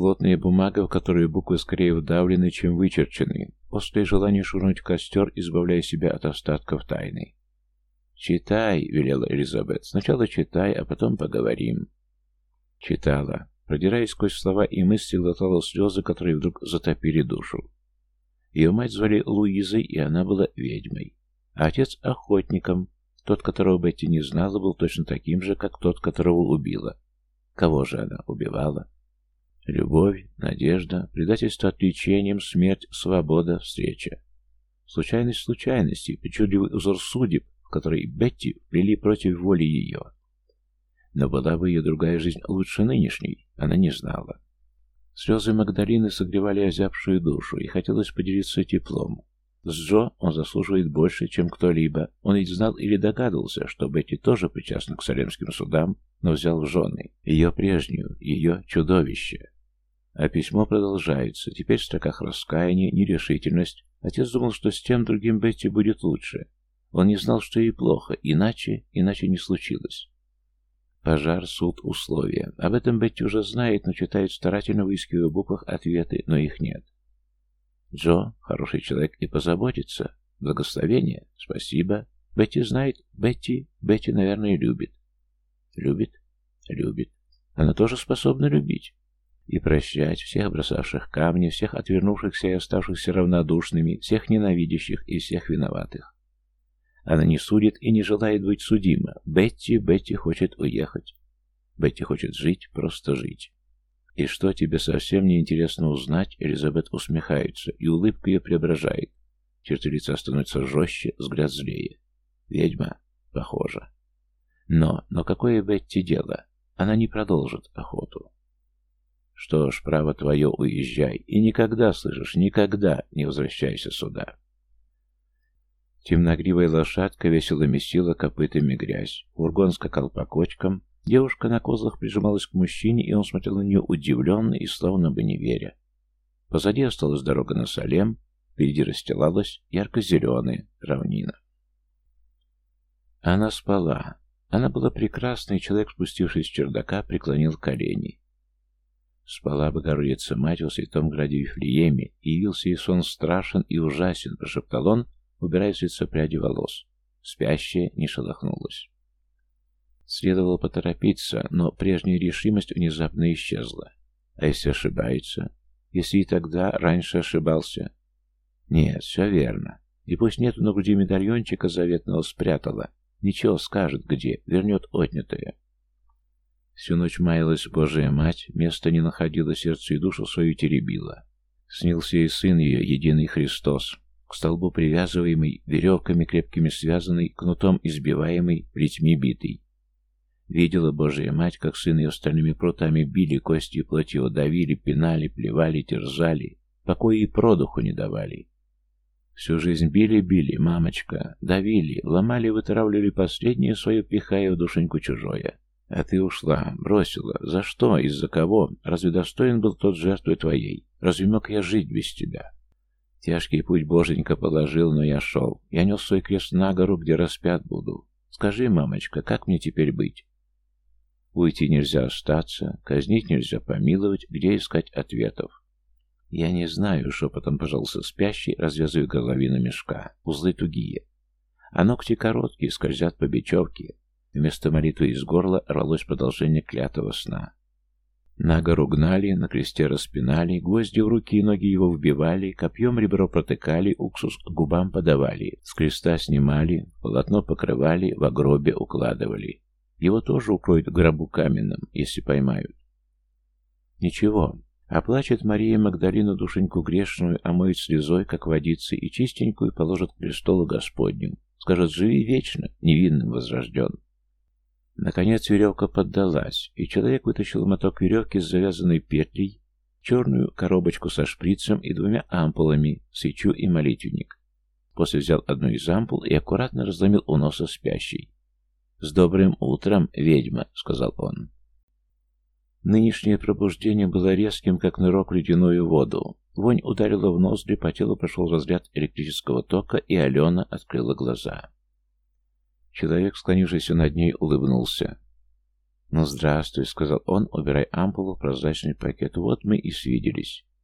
Плотная бумага, в которую буквы скорее вдавлены, чем вычерчены. Острое желание шурнуть костер, избавляя себя от остатков тайны. «Читай», — велела Элизабет. «Сначала читай, а потом поговорим». Читала. Продираясь сквозь слова и мысли, глотала слезы, которые вдруг затопили душу. Ее мать звали Луизой, и она была ведьмой. А отец — охотником. Тот, которого Бетти не знала, был точно таким же, как тот, которого убила. Кого же она убивала? Любовь, надежда, предательство отличением, смерть, свобода, встреча. Случайность случайностей, причудливый узор судеб, в который Бетти вплели против воли ее. Но была бы ее другая жизнь лучше нынешней, она не знала. Слезы Магдалины согревали озябшую душу, и хотелось поделиться теплом. С Джо он заслуживает больше, чем кто-либо. Он ведь знал или догадывался, что Бетти тоже причастна к салемским судам, но взял в жены ее прежнюю, ее чудовище. А письмо продолжается. Теперь в строках раскаяния, нерешительность. Отец думал, что с тем другим Бетти будет лучше. Он не знал, что ей плохо, иначе, иначе не случилось. Пожар, суд, условия. Об этом Бетти уже знает, но читает старательно, выискивая в буквах ответы, но их нет. Джо — хороший человек и позаботится. Благословение? Спасибо. Бетти знает. Бетти, Бетти, наверное, любит. Любит? Любит. Она тоже способна любить. И прощать всех бросавших камни, всех отвернувшихся и оставшихся равнодушными, всех ненавидящих и всех виноватых. Она не судит и не желает быть судима. Бетти, Бетти хочет уехать. Бетти хочет жить, просто жить. И что тебе совсем не интересно узнать, Элизабет усмехается, и улыбка ее преображает. Черты лица становятся жестче, взгляд злее. Ведьма? Похоже. Но, но какое Бетти дело? Она не продолжит охоту. Что ж, право твое, уезжай. И никогда, слышишь, никогда не возвращайся сюда. Темногривая лошадка весело месила копытами грязь. Фургон скакал по кочкам. Девушка на козлах прижималась к мужчине, и он смотрел на нее удивленно и словно бы не веря. Позади осталась дорога на Салем, впереди расстилалась ярко-зеленая равнина. Она спала. Она была прекрасна, и человек, спустившись с чердака, преклонил колени. Спала Богородица-мать во святом граде Вифлееме, и явился ей сон страшен и ужасен, прошептал он, убирая с лица пряди волос. Спящая не шелохнулась. Следовало поторопиться, но прежняя решимость внезапно исчезла. А если ошибается? Если и тогда раньше ошибался? Нет, все верно. И пусть нет на груди медальончика заветного спрятала. Ничего скажет где, вернет отнятое. Всю ночь маялась Божия Мать, места не находила, сердце и душу свою теребила. Снился ей сын ее, единый Христос, к столбу привязываемый, веревками крепкими связанный, кнутом избиваемый, плетьми битый. Видела Божья Мать, как сын ее стальными прутами били, кости и плоть его давили, пинали, плевали, терзали, покоя и продуху не давали. Всю жизнь били-били, мамочка, давили, ломали, вытравливали последнее свое, пихая в душеньку чужое. А ты ушла, бросила. За что? Из-за кого? Разве достоин был тот жертвы твоей? Разве мог я жить без тебя? Тяжкий путь Боженька положил, но я шел. Я нес свой крест на гору, где распят буду. Скажи, мамочка, как мне теперь быть? Уйти нельзя остаться, казнить нельзя помиловать, где искать ответов? Я не знаю, шепотом пожалуйста спящий, развязывая горловину мешка. Узлы тугие. А ногти короткие, скользят по бечевке. Вместо молитвы из горла рвалось продолжение клятого сна. На гору гнали, на кресте распинали, гвозди в руки и ноги его вбивали, копьем ребро протыкали, уксус губам подавали, с креста снимали, полотно покрывали, в гробе укладывали. Его тоже укроют в гробу каменном, если поймают. Ничего, оплачет Мария Магдалину душеньку грешную, омоет слезой, как водицы, и чистенькую положит к престолу Господню. Скажет, живи вечно, невинным возрожден. Наконец веревка поддалась, и человек вытащил моток веревки с завязанной петлей, черную коробочку со шприцем и двумя ампулами, свечу и молитвенник. После взял одну из ампул и аккуратно разломил у носа спящей. «С добрым утром, ведьма!» — сказал он. Нынешнее пробуждение было резким, как нырок в ледяную воду. Вонь ударила в ноздри, по телу прошел разряд электрического тока, и Алена открыла глаза. Человек, склонившийся над ней, улыбнулся. «Ну, здравствуй», — сказал он, убирая ампулу в прозрачный пакет. «Вот мы и свиделись».